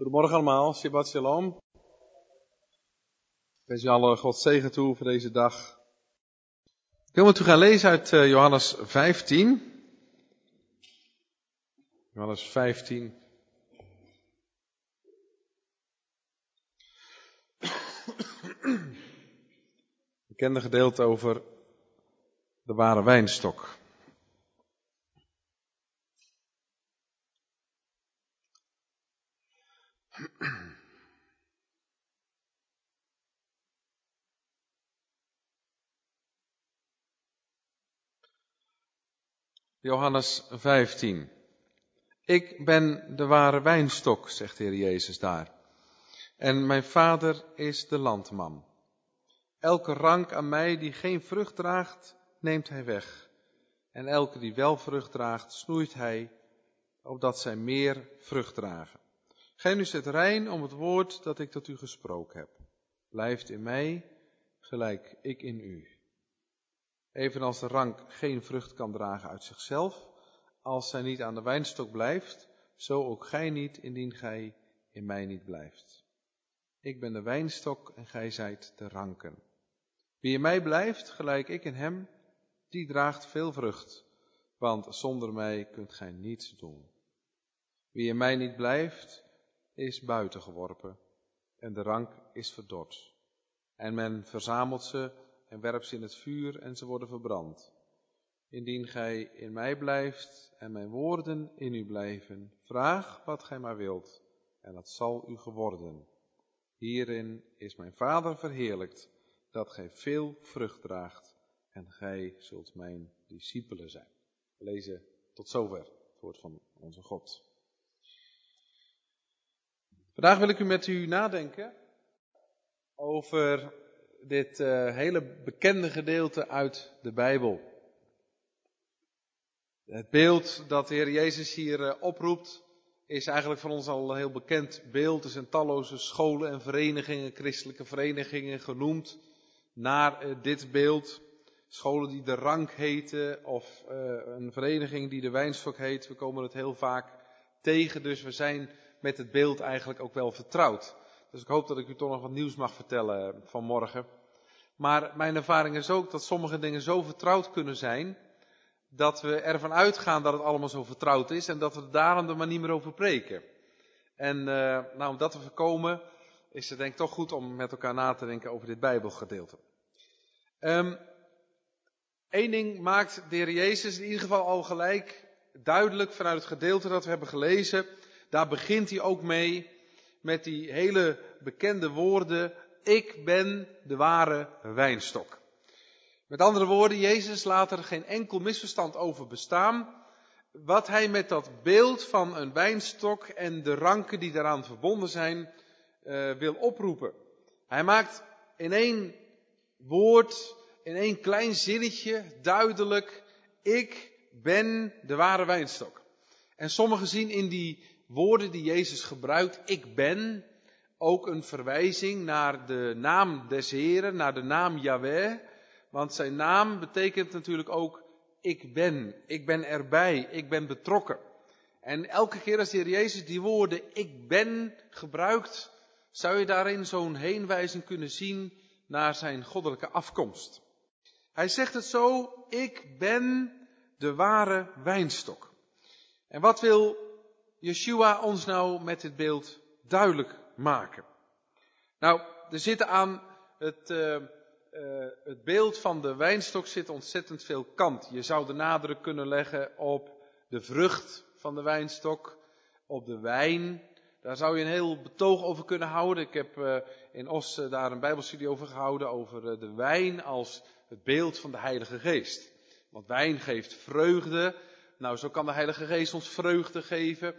Goedemorgen allemaal, Shabbat Shalom. Ik wens u alle God zegen toe voor deze dag. Ik wil met u gaan lezen uit uh, Johannes 15. Johannes 15. Bekende gedeelte over de ware wijnstok. Johannes 15. Ik ben de ware wijnstok, zegt de Heer Jezus daar. En mijn vader is de landman. Elke rank aan mij die geen vrucht draagt, neemt hij weg. En elke die wel vrucht draagt, snoeit hij, opdat zij meer vrucht dragen. Gij nu zet rein om het woord dat ik tot u gesproken heb. Blijft in mij, gelijk ik in u. Evenals de rank geen vrucht kan dragen uit zichzelf, als zij niet aan de wijnstok blijft, zo ook gij niet, indien gij in mij niet blijft. Ik ben de wijnstok en gij zijt de ranken. Wie in mij blijft, gelijk ik in hem, die draagt veel vrucht, want zonder mij kunt gij niets doen. Wie in mij niet blijft, is buiten geworpen en de rank is verdord. En men verzamelt ze en werpt ze in het vuur en ze worden verbrand. Indien gij in mij blijft en mijn woorden in u blijven, vraag wat gij maar wilt en dat zal u geworden. Hierin is mijn Vader verheerlijkt, dat gij veel vrucht draagt en gij zult mijn discipelen zijn. We lezen tot zover het woord van onze God. Vandaag wil ik u met u nadenken over dit uh, hele bekende gedeelte uit de Bijbel. Het beeld dat de Heer Jezus hier uh, oproept, is eigenlijk voor ons al een heel bekend beeld. Er zijn talloze scholen en verenigingen, christelijke verenigingen genoemd naar uh, dit beeld. Scholen die de rank heten of een vereniging die de wijnstok heet. We komen het heel vaak tegen, dus we zijn met het beeld eigenlijk ook wel vertrouwd. Dus ik hoop dat ik u toch nog wat nieuws mag vertellen vanmorgen. Maar mijn ervaring is ook dat sommige dingen zo vertrouwd kunnen zijn, dat we ervan uitgaan dat het allemaal zo vertrouwd is en dat we daarom er maar niet meer over preken. En uh, nou, om dat te voorkomen, is het denk ik toch goed om met elkaar na te denken over dit Bijbelgedeelte. Um, Eén ding maakt de Heer Jezus in ieder geval al gelijk duidelijk vanuit het gedeelte dat we hebben gelezen. Daar begint hij ook mee met die hele bekende woorden, ik ben de ware wijnstok. Met andere woorden, Jezus laat er geen enkel misverstand over bestaan. Wat hij met dat beeld van een wijnstok en de ranken die daaraan verbonden zijn, uh, wil oproepen. Hij maakt in één woord, in één klein zinnetje duidelijk, ik ben de ware wijnstok. En sommigen zien in die woorden die Jezus gebruikt, ik ben, ook een verwijzing naar de naam des Heren, naar de naam Yahweh. Want zijn naam betekent natuurlijk ook ik ben, ik ben erbij, ik ben betrokken. En elke keer als de Heer Jezus die woorden ik ben gebruikt, zou je daarin zo'n heenwijzing kunnen zien naar zijn goddelijke afkomst. Hij zegt het zo, ik ben de ware wijnstok. En wat wil Yeshua ons nou met dit beeld duidelijk maken? Nou, er zitten aan het, uh, uh, het beeld van de wijnstok zit ontzettend veel kant. Je zou de nadruk kunnen leggen op de vrucht van de wijnstok, op de wijn. Daar zou je een heel betoog over kunnen houden. Ik heb uh, in Os daar een bijbelstudie over gehouden, over de wijn als het beeld van de Heilige Geest. Want wijn geeft vreugde. Nou, zo kan de Heilige Geest ons vreugde geven.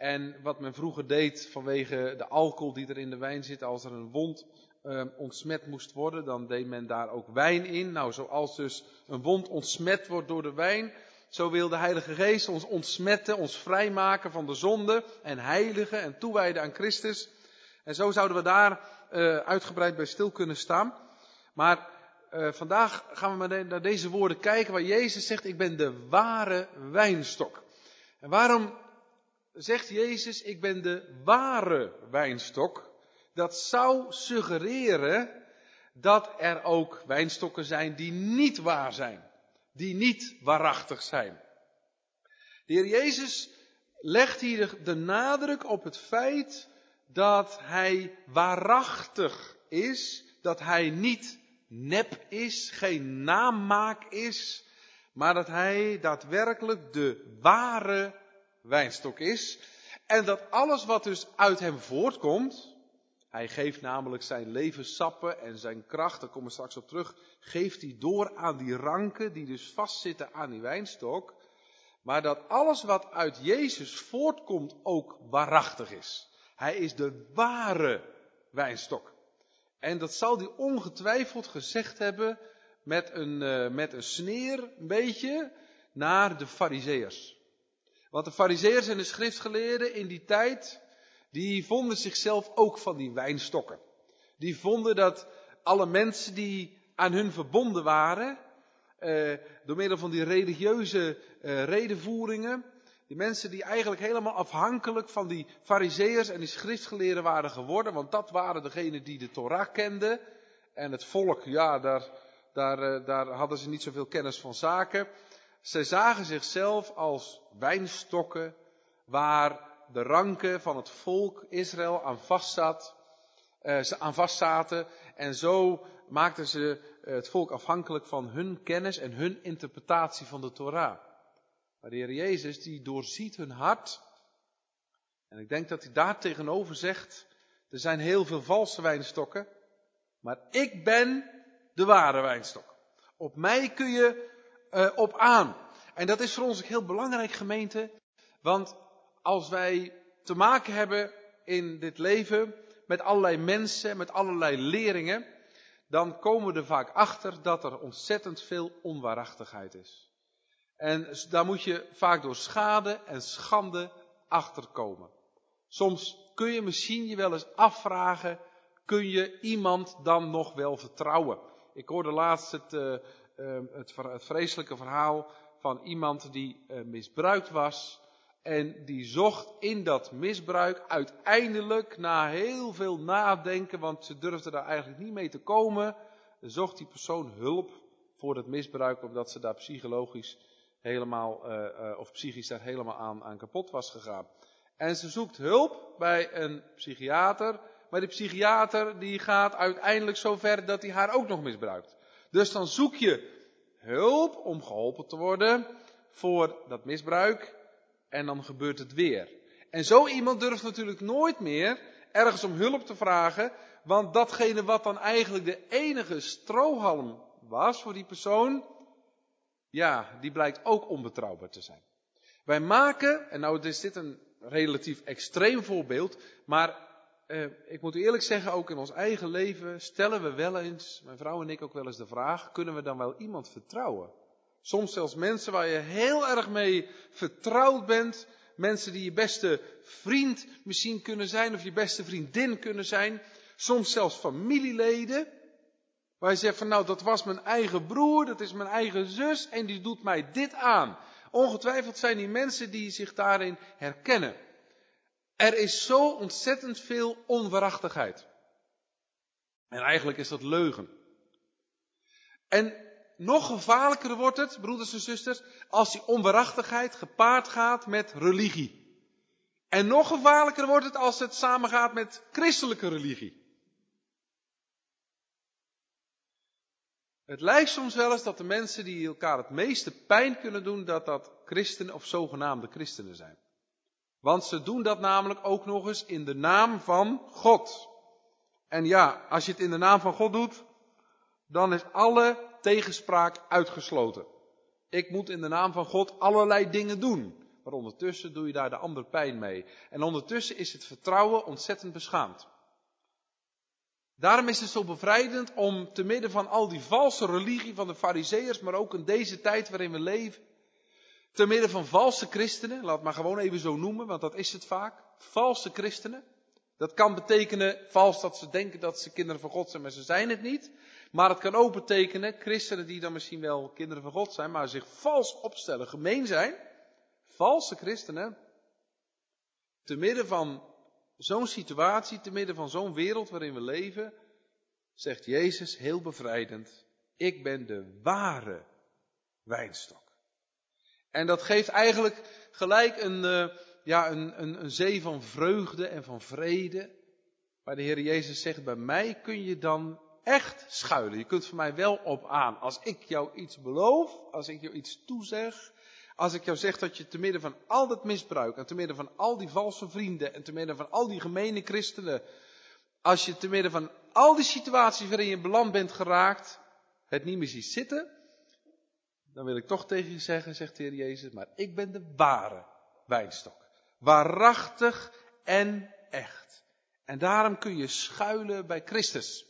En wat men vroeger deed vanwege de alcohol die er in de wijn zit, als er een wond uh, ontsmet moest worden, dan deed men daar ook wijn in. Nou, zoals dus een wond ontsmet wordt door de wijn, zo wil de Heilige Geest ons ontsmetten, ons vrijmaken van de zonde en heiligen en toewijden aan Christus. En zo zouden we daar uh, uitgebreid bij stil kunnen staan. Maar uh, vandaag gaan we maar naar deze woorden kijken waar Jezus zegt, ik ben de ware wijnstok. En waarom zegt Jezus, ik ben de ware wijnstok. Dat zou suggereren dat er ook wijnstokken zijn die niet waar zijn. Die niet waarachtig zijn. De Heer Jezus legt hier de nadruk op het feit dat hij waarachtig is, dat hij niet nep is, geen namaak is, maar dat hij daadwerkelijk de ware wijnstok is. En dat alles wat dus uit hem voortkomt, hij geeft namelijk zijn levenssappen en zijn kracht, daar komen we straks op terug, geeft hij door aan die ranken die dus vastzitten aan die wijnstok. Maar dat alles wat uit Jezus voortkomt ook waarachtig is. Hij is de ware wijnstok. En dat zal hij ongetwijfeld gezegd hebben met een, uh, met een sneer, een beetje, naar de fariseërs. Want de fariseërs en de schriftgeleerden in die tijd, die vonden zichzelf ook van die wijnstokken. Die vonden dat alle mensen die aan hun verbonden waren, uh, door middel van die religieuze uh, redenvoeringen, die mensen die eigenlijk helemaal afhankelijk van die fariseërs en die schriftgeleerden waren geworden, want dat waren degenen die de Torah kenden. En het volk, ja, daar, daar, uh, daar hadden ze niet zoveel kennis van zaken. Zij zagen zichzelf als wijnstokken waar de ranken van het volk Israël aan vastzat, uh, aan vastzaten. En zo maakten ze het volk afhankelijk van hun kennis en hun interpretatie van de Torah. Maar de Heer Jezus, die doorziet hun hart. En ik denk dat hij daar tegenover zegt, er zijn heel veel valse wijnstokken, maar ik ben de ware wijnstok. Op mij kun je uh, op aan. En dat is voor ons ook heel belangrijk, gemeente, want als wij te maken hebben in dit leven met allerlei mensen, met allerlei leringen, dan komen we er vaak achter dat er ontzettend veel onwaarachtigheid is. En daar moet je vaak door schade en schande achterkomen. Soms kun je misschien je wel eens afvragen, kun je iemand dan nog wel vertrouwen? Ik hoorde laatst het, uh, het, het vreselijke verhaal van iemand die uh, misbruikt was. En die zocht in dat misbruik uiteindelijk na heel veel nadenken, want ze durfde daar eigenlijk niet mee te komen, zocht die persoon hulp voor het misbruik, omdat ze daar psychologisch helemaal, uh, uh, of psychisch daar helemaal aan, aan kapot was gegaan. En ze zoekt hulp bij een psychiater, maar die psychiater die gaat uiteindelijk zo ver dat hij haar ook nog misbruikt. Dus dan zoek je hulp om geholpen te worden voor dat misbruik en dan gebeurt het weer. En zo iemand durft natuurlijk nooit meer ergens om hulp te vragen, want datgene wat dan eigenlijk de enige strohalm was voor die persoon, ja, die blijkt ook onbetrouwbaar te zijn. Wij maken, en nou is dit een relatief extreem voorbeeld, maar eh, ik moet eerlijk zeggen, ook in ons eigen leven stellen we wel eens, mijn vrouw en ik ook wel eens de vraag, kunnen we dan wel iemand vertrouwen? Soms zelfs mensen waar je heel erg mee vertrouwd bent, mensen die je beste vriend misschien kunnen zijn of je beste vriendin kunnen zijn, soms zelfs familieleden. Waar je zegt van nou, dat was mijn eigen broer, dat is mijn eigen zus en die doet mij dit aan. Ongetwijfeld zijn die mensen die zich daarin herkennen. Er is zo ontzettend veel onwaarachtigheid. En eigenlijk is dat leugen. En nog gevaarlijker wordt het, broeders en zusters, als die onwaarachtigheid gepaard gaat met religie. En nog gevaarlijker wordt het als het samengaat met christelijke religie. Het lijkt soms wel eens dat de mensen die elkaar het meeste pijn kunnen doen, dat dat christenen of zogenaamde christenen zijn. Want ze doen dat namelijk ook nog eens in de naam van God. En ja, als je het in de naam van God doet, dan is alle tegenspraak uitgesloten. Ik moet in de naam van God allerlei dingen doen. Maar ondertussen doe je daar de ander pijn mee. En ondertussen is het vertrouwen ontzettend beschaamd. Daarom is het zo bevrijdend om te midden van al die valse religie van de fariseërs, maar ook in deze tijd waarin we leven, te midden van valse christenen, laat maar gewoon even zo noemen, want dat is het vaak, valse christenen. Dat kan betekenen vals dat ze denken dat ze kinderen van God zijn, maar ze zijn het niet. Maar het kan ook betekenen christenen die dan misschien wel kinderen van God zijn, maar zich vals opstellen, gemeen zijn. Valse christenen. Te midden van zo'n situatie, te midden van zo'n wereld waarin we leven, zegt Jezus heel bevrijdend, ik ben de ware wijnstok. En dat geeft eigenlijk gelijk een, uh, ja, een, een, een zee van vreugde en van vrede. Waar de Heer Jezus zegt, bij mij kun je dan echt schuilen. Je kunt voor mij wel op aan. Als ik jou iets beloof, als ik jou iets toezeg, als ik jou zeg dat je te midden van al dat misbruik en te midden van al die valse vrienden en te midden van al die gemene christenen, als je te midden van al die situaties waarin je beland bent geraakt, het niet meer ziet zitten, dan wil ik toch tegen je zeggen, zegt de Heer Jezus, maar ik ben de ware wijnstok. Waarachtig en echt. En daarom kun je schuilen bij Christus.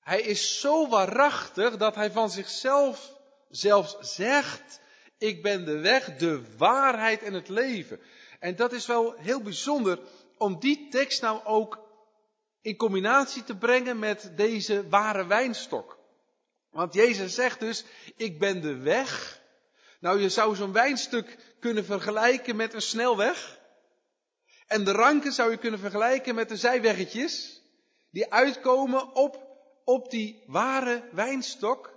Hij is zo waarachtig dat hij van zichzelf zelfs zegt, ik ben de weg, de waarheid en het leven. En dat is wel heel bijzonder om die tekst nou ook in combinatie te brengen met deze ware wijnstok. Want Jezus zegt dus, ik ben de weg. Nou, je zou zo'n wijnstuk kunnen vergelijken met een snelweg. En de ranken zou je kunnen vergelijken met de zijweggetjes. Die uitkomen op, op die ware wijnstok.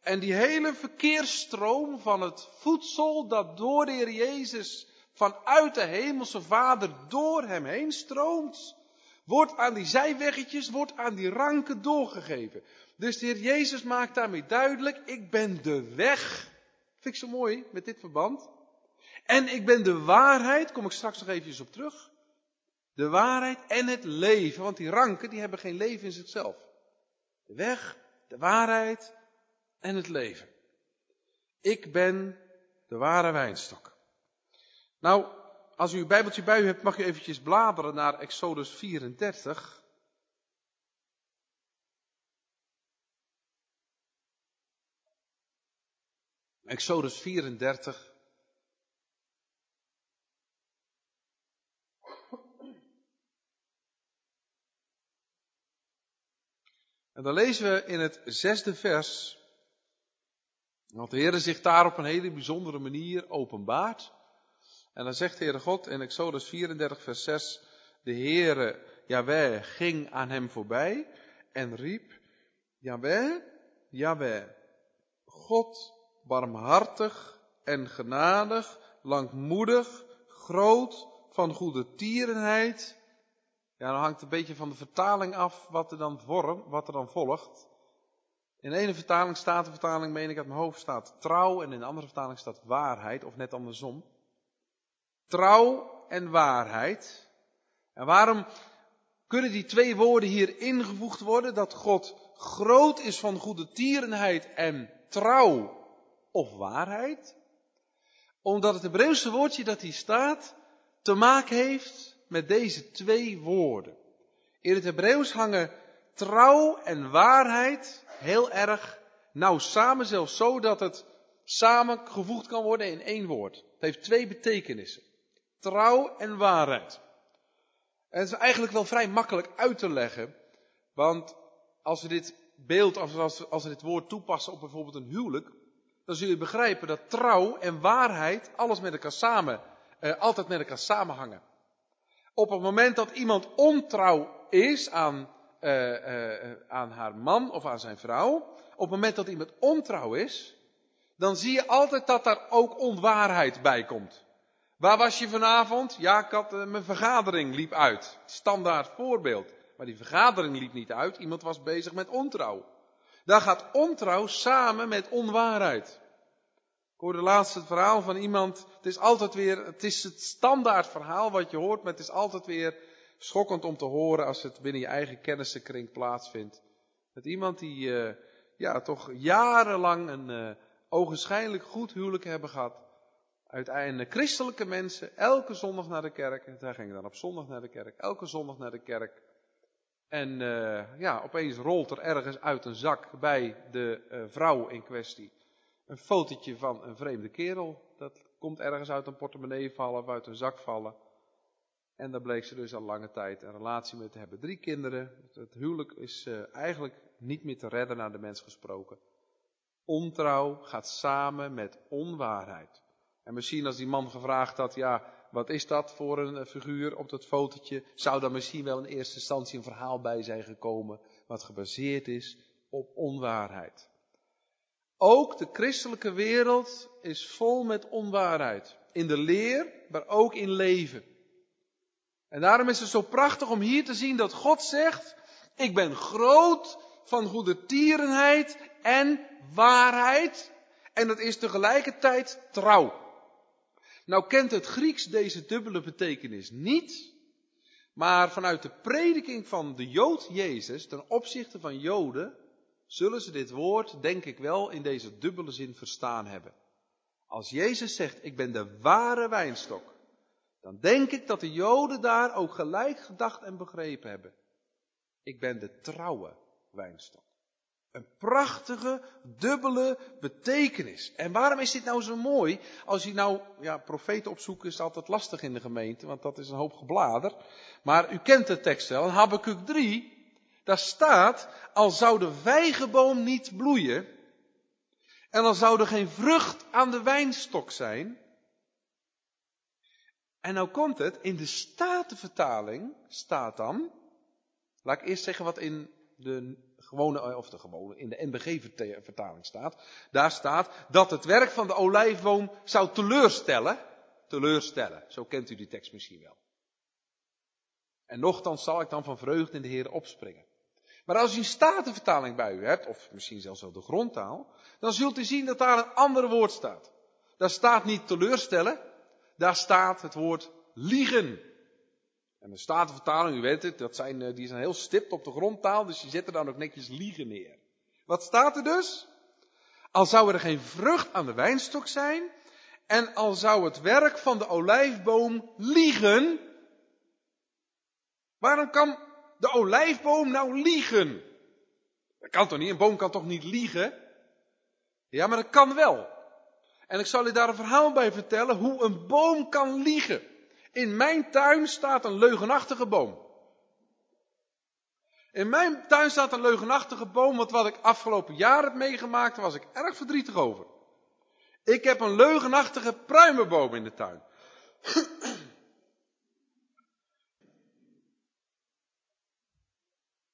En die hele verkeersstroom van het voedsel dat door de Heer Jezus vanuit de hemelse Vader door hem heen stroomt, wordt aan die zijweggetjes, wordt aan die ranken doorgegeven. Dus de Heer Jezus maakt daarmee duidelijk, ik ben de weg. Vind ik zo mooi met dit verband. En ik ben de waarheid, kom ik straks nog eventjes op terug. De waarheid en het leven, want die ranken die hebben geen leven in zichzelf. De weg, de waarheid en het leven. Ik ben de ware wijnstok. Nou, als u uw Bijbeltje bij u hebt, mag u eventjes bladeren naar Exodus 34. Exodus 34. En dan lezen we in het zesde vers, want de Heer zich daar op een hele bijzondere manier openbaart. En dan zegt de Heere God in Exodus 34 vers 6, de Heere Yahweh ging aan hem voorbij en riep, Yahweh, Yahweh, God barmhartig en genadig, langmoedig, groot, van goede tierenheid. Ja, dan hangt een beetje van de vertaling af wat er dan, vorm, wat er dan volgt. In de ene vertaling staat, de vertaling meen ik uit mijn hoofd, staat trouw en in de andere vertaling staat waarheid, of net andersom. Trouw en waarheid. En waarom kunnen die twee woorden hier ingevoegd worden? Dat God groot is van goede tierenheid en trouw of waarheid? Omdat het Hebreeuwse woordje dat hier staat te maken heeft met deze twee woorden. In het Hebreeuws hangen trouw en waarheid heel erg nauw samen, zelfs zo dat het samengevoegd kan worden in één woord. Het heeft twee betekenissen. Trouw en waarheid. En het is eigenlijk wel vrij makkelijk uit te leggen, want als we dit beeld, als, als we dit woord toepassen op bijvoorbeeld een huwelijk, dan zul je begrijpen dat trouw en waarheid alles met elkaar samen, eh, altijd met elkaar samenhangen. Op het moment dat iemand ontrouw is aan, eh, eh, aan haar man of aan zijn vrouw, op het moment dat iemand ontrouw is, dan zie je altijd dat daar ook onwaarheid bij komt. Waar was je vanavond? Ja, ik had, mijn vergadering liep uit. Standaard voorbeeld. Maar die vergadering liep niet uit, iemand was bezig met ontrouw. Daar gaat ontrouw samen met onwaarheid. Ik hoorde laatst het verhaal van iemand. Het is altijd weer, het is het standaard verhaal wat je hoort, maar het is altijd weer schokkend om te horen als het binnen je eigen kennissenkring plaatsvindt. Met iemand die, uh, ja, toch jarenlang een uh, ogenschijnlijk goed huwelijk hebben gehad. Uiteindelijk christelijke mensen, elke zondag naar de kerk. Zij gingen dan op zondag naar de kerk, elke zondag naar de kerk. En uh, ja, opeens rolt er ergens uit een zak bij de uh, vrouw in kwestie een fotootje van een vreemde kerel. Dat komt ergens uit een portemonnee vallen of uit een zak vallen. En daar bleek ze dus al lange tijd een relatie mee te hebben. Drie kinderen. Het huwelijk is uh, eigenlijk niet meer te redden naar de mens gesproken. Ontrouw gaat samen met onwaarheid. En misschien als die man gevraagd had, ja, wat is dat voor een eh, figuur op dat fotootje? Zou daar misschien wel in eerste instantie een verhaal bij zijn gekomen wat gebaseerd is op onwaarheid. Ook de christelijke wereld is vol met onwaarheid. In de leer, maar ook in leven. En daarom is het zo prachtig om hier te zien dat God zegt, ik ben groot van goede tierenheid en waarheid. En dat is tegelijkertijd trouw. Nou kent het Grieks deze dubbele betekenis niet. Maar vanuit de prediking van de Jood Jezus ten opzichte van Joden zullen ze dit woord, denk ik wel, in deze dubbele zin verstaan hebben. Als Jezus zegt, ik ben de ware wijnstok, dan denk ik dat de Joden daar ook gelijk gedacht en begrepen hebben. Ik ben de trouwe wijnstok. Een prachtige, dubbele betekenis. En waarom is dit nou zo mooi? Als je nou, ja, profeten opzoeken is altijd lastig in de gemeente, want dat is een hoop geblader. Maar u kent de tekst wel, in Habakkuk 3, daar staat, al zou de vijgenboom niet bloeien, en al zou er geen vrucht aan de wijnstok zijn. En nou komt het, in de Statenvertaling staat dan, laat ik eerst zeggen wat in de gewone, eh, of de gewone, in de NBG-vertaling staat. Daar staat dat het werk van de olijfboom zou teleurstellen. Teleurstellen, zo kent u die tekst misschien wel. En nochtans zal ik dan van vreugde in de Heer opspringen. Maar als u een statenvertaling bij u hebt, of misschien zelfs wel de grondtaal, dan zult u zien dat daar een ander woord staat. Daar staat niet teleurstellen, daar staat het woord liegen. En de Statenvertaling, u weet het, dat zijn, eh, die zijn heel stipt op de grondtaal, dus je zet er dan ook netjes liegen neer. Wat staat er dus? Al zou er geen vrucht aan de wijnstok zijn, en al zou het werk van de olijfboom liegen. Waarom kan de olijfboom nou liegen? Dat kan toch niet? Een boom kan toch niet liegen? Ja, maar dat kan wel. En ik zal u daar een verhaal bij vertellen hoe een boom kan liegen. In mijn tuin staat een leugenachtige boom. In mijn tuin staat een leugenachtige boom, want wat ik afgelopen jaar heb meegemaakt, was ik erg verdrietig over. Ik heb een leugenachtige pruimenboom in de tuin.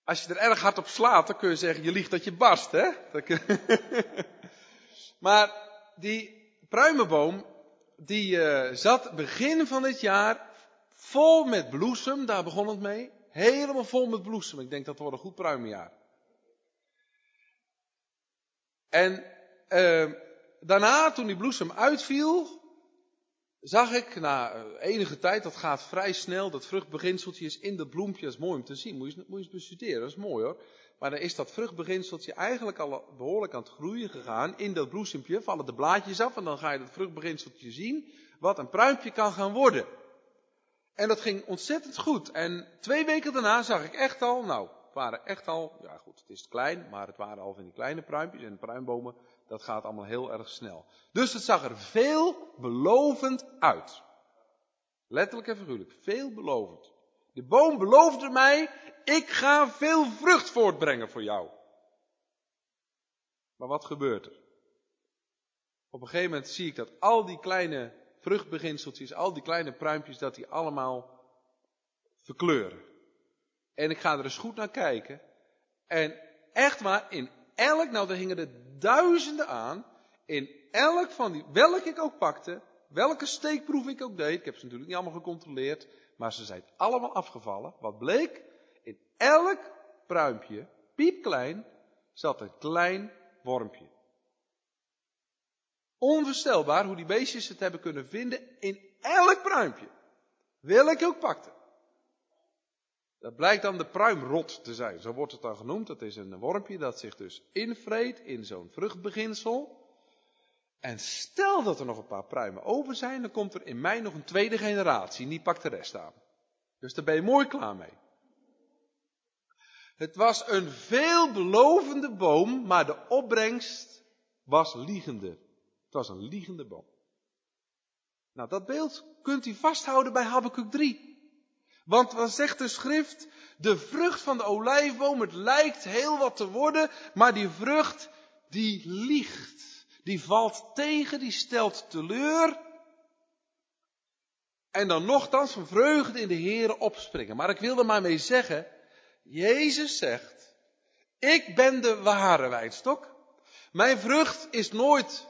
Als je er erg hard op slaat, dan kun je zeggen, je liegt dat je barst, hè? maar die pruimenboom, die uh, zat begin van het jaar vol met bloesem, daar begon het mee. Helemaal vol met bloesem. Ik denk dat wordt een goed pruimenjaar. En uh, daarna, toen die bloesem uitviel, zag ik na eh, enige tijd, dat gaat vrij snel, dat vruchtbeginseltje is in dat bloempje, dat is mooi om te zien, moet je, moet je eens bestuderen, dat is mooi hoor. Maar dan is dat vruchtbeginseltje eigenlijk al behoorlijk aan het groeien gegaan. In dat bloesempje vallen de blaadjes af en dan ga je dat vruchtbeginseltje zien, wat een pruimpje kan gaan worden. En dat ging ontzettend goed. En twee weken daarna zag ik echt al, nou, het waren echt al, ja goed, het is klein, maar het waren al van die kleine pruimpjes en pruimbomen dat gaat allemaal heel erg snel. Dus het zag er veelbelovend uit. Letterlijk en figuurlijk, veelbelovend. De boom beloofde mij, ik ga veel vrucht voortbrengen voor jou. Maar wat gebeurt er? Op een gegeven moment zie ik dat al die kleine vruchtbeginseltjes, al die kleine pruimpjes, dat die allemaal verkleuren. En ik ga er eens goed naar kijken. En echt waar, in elk, nou daar hingen er duizenden aan. In elk van die, welke ik ook pakte, welke steekproef ik ook deed. Ik heb ze natuurlijk niet allemaal gecontroleerd, maar ze zijn allemaal afgevallen. Wat bleek? In elk pruimpje, piepklein, zat een klein wormpje. Onvoorstelbaar hoe die beestjes het hebben kunnen vinden in elk pruimpje. Welk ik ook pakte. Dat blijkt dan de pruimrot te zijn. Zo wordt het dan genoemd. Dat is een wormpje dat zich dus invreet in zo'n vruchtbeginsel. En stel dat er nog een paar pruimen over zijn, dan komt er in mei nog een tweede generatie. En die pakt de rest aan. Dus daar ben je mooi klaar mee. Het was een veelbelovende boom, maar de opbrengst was liegende. Het was een liegende boom. Nou, dat beeld kunt u vasthouden bij Habakkuk 3. Want wat zegt de schrift? De vrucht van de olijfboom, het lijkt heel wat te worden, maar die vrucht, die liegt. Die valt tegen, die stelt teleur. En dan nogthans van vreugde in de Heer opspringen. Maar ik wil er maar mee zeggen, Jezus zegt, ik ben de ware wijnstok. Mijn vrucht is nooit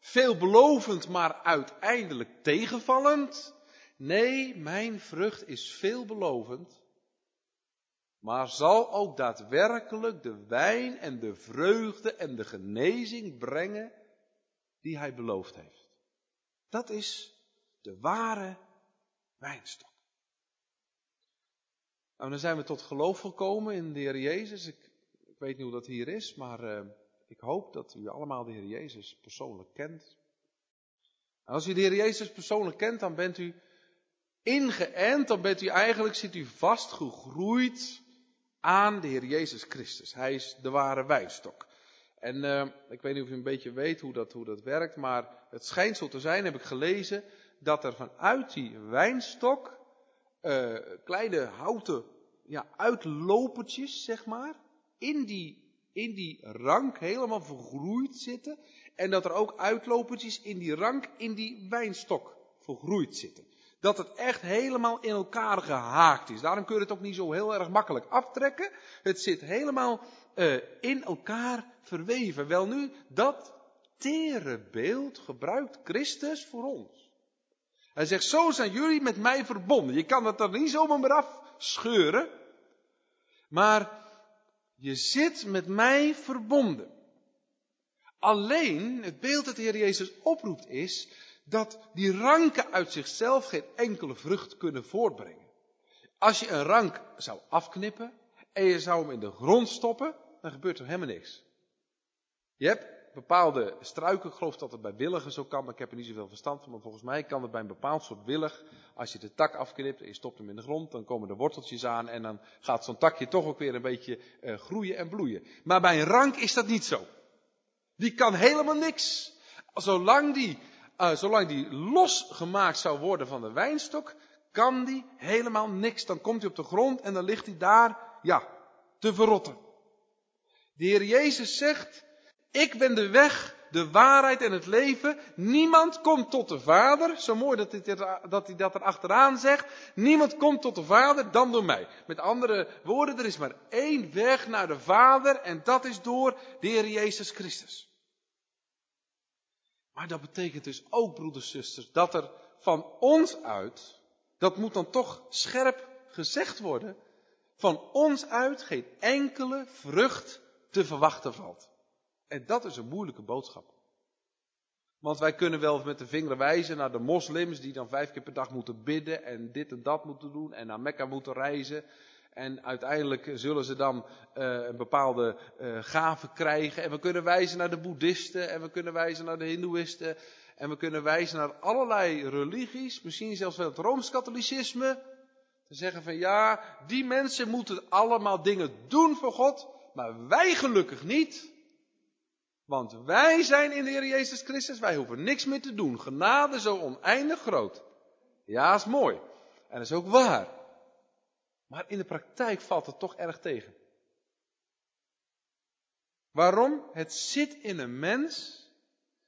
veelbelovend, maar uiteindelijk tegenvallend. Nee, mijn vrucht is veelbelovend, maar zal ook daadwerkelijk de wijn en de vreugde en de genezing brengen die hij beloofd heeft. Dat is de ware wijnstok. Nou, dan zijn we tot geloof gekomen in de Heer Jezus. Ik, ik weet niet hoe dat hier is, maar uh, ik hoop dat u allemaal de Heer Jezus persoonlijk kent. En als u de Heer Jezus persoonlijk kent, dan bent u ingeënt, dan bent u eigenlijk, zit u vastgegroeid aan de Heer Jezus Christus. Hij is de ware wijnstok. En uh, ik weet niet of u een beetje weet hoe dat, hoe dat werkt, maar het schijnt zo te zijn, heb ik gelezen, dat er vanuit die wijnstok uh, kleine houten ja, uitlopertjes, zeg maar, in die, in die rank helemaal vergroeid zitten. En dat er ook uitlopertjes in die rank, in die wijnstok vergroeid zitten. Dat het echt helemaal in elkaar gehaakt is. Daarom kun je het ook niet zo heel erg makkelijk aftrekken. Het zit helemaal uh, in elkaar verweven. Wel nu, dat tere beeld gebruikt Christus voor ons. Hij zegt, zo zijn jullie met mij verbonden. Je kan het er niet zomaar meer afscheuren. Maar je zit met mij verbonden. Alleen, het beeld dat de Heer Jezus oproept is, dat die ranken uit zichzelf geen enkele vrucht kunnen voortbrengen. Als je een rank zou afknippen en je zou hem in de grond stoppen, dan gebeurt er helemaal niks. Je hebt bepaalde struiken, ik geloof dat het bij willigen zo kan, maar ik heb er niet zoveel verstand van, maar volgens mij kan het bij een bepaald soort willig, als je de tak afknipt en je stopt hem in de grond, dan komen er worteltjes aan en dan gaat zo'n takje toch ook weer een beetje uh, groeien en bloeien. Maar bij een rank is dat niet zo. Die kan helemaal niks. Zolang die, uh, zolang die losgemaakt zou worden van de wijnstok, kan die helemaal niks. Dan komt hij op de grond en dan ligt hij daar, ja, te verrotten. De Heer Jezus zegt, ik ben de weg, de waarheid en het leven. Niemand komt tot de Vader. Zo mooi dat hij dat, hij dat er achteraan zegt. Niemand komt tot de Vader dan door mij. Met andere woorden, er is maar één weg naar de Vader en dat is door de Heer Jezus Christus. Maar dat betekent dus ook, broeders zusters, dat er van ons uit, dat moet dan toch scherp gezegd worden, van ons uit geen enkele vrucht te verwachten valt. En dat is een moeilijke boodschap. Want wij kunnen wel met de vinger wijzen naar de moslims die dan vijf keer per dag moeten bidden en dit en dat moeten doen en naar Mekka moeten reizen. En uiteindelijk zullen ze dan uh, een bepaalde uh, gave krijgen. En we kunnen wijzen naar de boeddhisten en we kunnen wijzen naar de hindoeïsten. En we kunnen wijzen naar allerlei religies, misschien zelfs wel het Rooms-Katholicisme. Te zeggen van ja, die mensen moeten allemaal dingen doen voor God, maar wij gelukkig niet. Want wij zijn in de Heer Jezus Christus, wij hoeven niks meer te doen. Genade zo oneindig groot. Ja, is mooi. En dat is ook waar. Maar in de praktijk valt het toch erg tegen. Waarom? Het zit in een mens.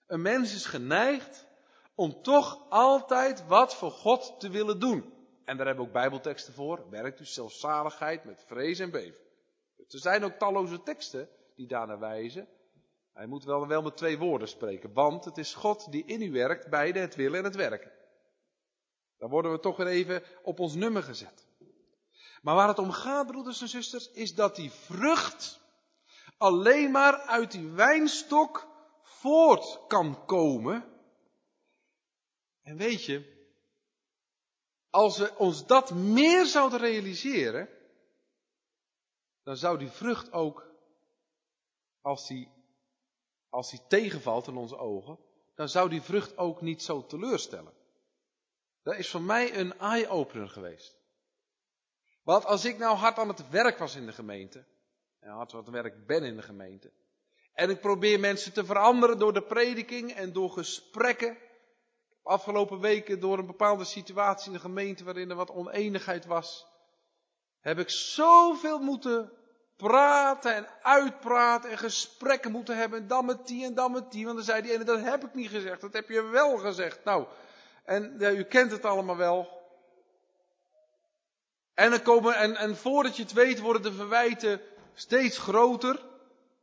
Een mens is geneigd om toch altijd wat voor God te willen doen. En daar hebben we ook bijbelteksten voor. Werkt dus zelfzaligheid met vrees en beven. Er zijn ook talloze teksten die daarnaar wijzen. Hij moet wel, wel met twee woorden spreken, want het is God die in u werkt, beide het willen en het werken. Dan worden we toch weer even op ons nummer gezet. Maar waar het om gaat, broeders en zusters, is dat die vrucht alleen maar uit die wijnstok voort kan komen. En weet je, als we ons dat meer zouden realiseren, dan zou die vrucht ook, als die als die tegenvalt in onze ogen, dan zou die vrucht ook niet zo teleurstellen. Dat is voor mij een eye-opener geweest. Want als ik nou hard aan het werk was in de gemeente, en hard aan het werk ben in de gemeente, en ik probeer mensen te veranderen door de prediking en door gesprekken, afgelopen weken door een bepaalde situatie in de gemeente waarin er wat oneenigheid was, heb ik zoveel moeten praten en uitpraten en gesprekken moeten hebben. En dan met die en dan met die. Want dan zei die ene, dat heb ik niet gezegd. Dat heb je wel gezegd. Nou, En u kent het allemaal wel. En, er komen, en, en voordat je het weet worden de verwijten steeds groter.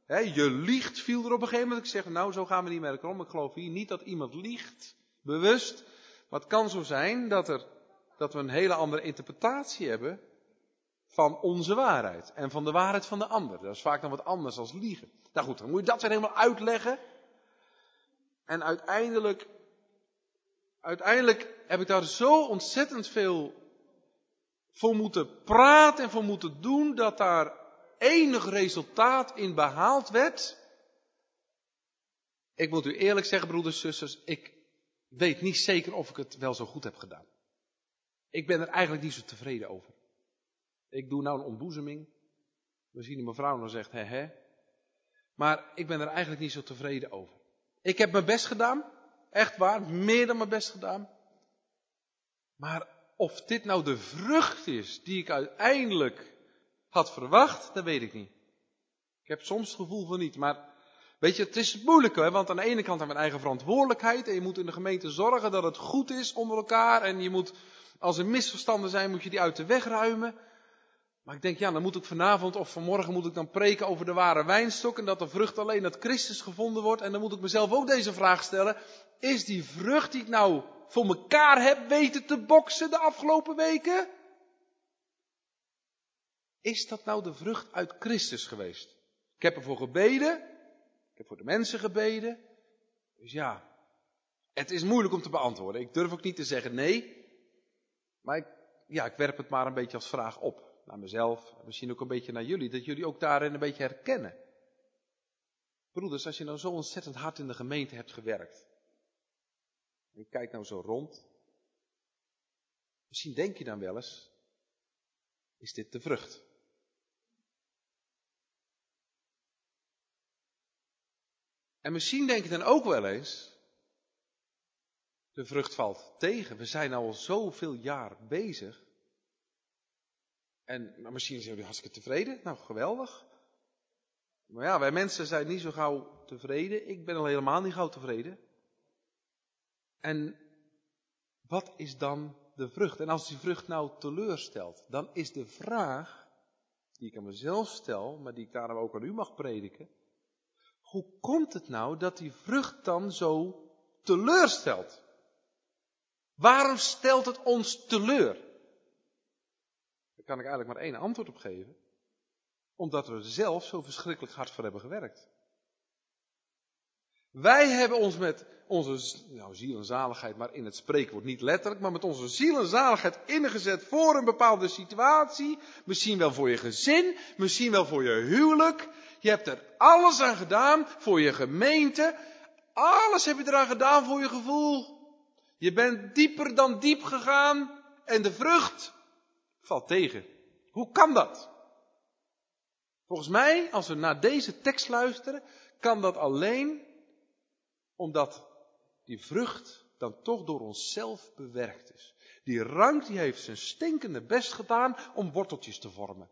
je liegt viel er op een gegeven moment. Ik zeg, nou zo gaan we niet meer om. Ik geloof hier niet dat iemand liegt, bewust. Maar het kan zo zijn dat, er, dat we een hele andere interpretatie hebben van onze waarheid. En van de waarheid van de ander. Dat is vaak dan wat anders als liegen. Nou goed, dan moet je dat weer helemaal uitleggen. En uiteindelijk, uiteindelijk heb ik daar zo ontzettend veel voor moeten praten en voor moeten doen dat daar enig resultaat in behaald werd. Ik moet u eerlijk zeggen, broeders zusters, ik weet niet zeker of ik het wel zo goed heb gedaan. Ik ben er eigenlijk niet zo tevreden over. Ik doe nou een ontboezeming. We zien die mevrouw dan zegt, hè hè. Maar ik ben er eigenlijk niet zo tevreden over. Ik heb mijn best gedaan. Echt waar, meer dan mijn best gedaan. Maar of dit nou de vrucht is die ik uiteindelijk had verwacht, dat weet ik niet. Ik heb soms het gevoel van niet, maar weet je, het is moeilijk, hè? want aan de ene kant hebben we een eigen verantwoordelijkheid en je moet in de gemeente zorgen dat het goed is onder elkaar en je moet, als er misverstanden zijn, moet je die uit de weg ruimen. Maar ik denk, ja, dan moet ik vanavond of vanmorgen moet ik dan preken over de ware wijnstok en dat de vrucht alleen uit Christus gevonden wordt. En dan moet ik mezelf ook deze vraag stellen. Is die vrucht die ik nou voor mekaar heb weten te boksen de afgelopen weken? Is dat nou de vrucht uit Christus geweest? Ik heb ervoor gebeden. Ik heb voor de mensen gebeden. Dus ja, het is moeilijk om te beantwoorden. Ik durf ook niet te zeggen nee. Maar ik, ja, ik werp het maar een beetje als vraag op naar mezelf, misschien ook een beetje naar jullie, dat jullie ook daarin een beetje herkennen. Broeders, als je nou zo ontzettend hard in de gemeente hebt gewerkt, en je kijkt nou zo rond, misschien denk je dan wel eens, is dit de vrucht? En misschien denk je dan ook wel eens, de vrucht valt tegen. We zijn al zoveel jaar bezig. En maar misschien zijn jullie hartstikke tevreden. Nou, geweldig. Maar ja, wij mensen zijn niet zo gauw tevreden. Ik ben al helemaal niet gauw tevreden. En wat is dan de vrucht? En als die vrucht nou teleurstelt, dan is de vraag die ik aan mezelf stel, maar die ik daarom ook aan u mag prediken. Hoe komt het nou dat die vrucht dan zo teleurstelt? Waarom stelt het ons teleur? Daar kan ik eigenlijk maar één antwoord op geven. Omdat we er zelf zo verschrikkelijk hard voor hebben gewerkt. Wij hebben ons met onze nou, ziel en zaligheid, maar in het spreekwoord niet letterlijk, maar met onze ziel en zaligheid ingezet voor een bepaalde situatie. Misschien wel voor je gezin, misschien wel voor je huwelijk. Je hebt er alles aan gedaan voor je gemeente. Alles heb je eraan gedaan voor je gevoel. Je bent dieper dan diep gegaan en de vrucht valt tegen. Hoe kan dat? Volgens mij, als we naar deze tekst luisteren, kan dat alleen omdat die vrucht dan toch door onszelf bewerkt is. Die rank die heeft zijn stinkende best gedaan om worteltjes te vormen.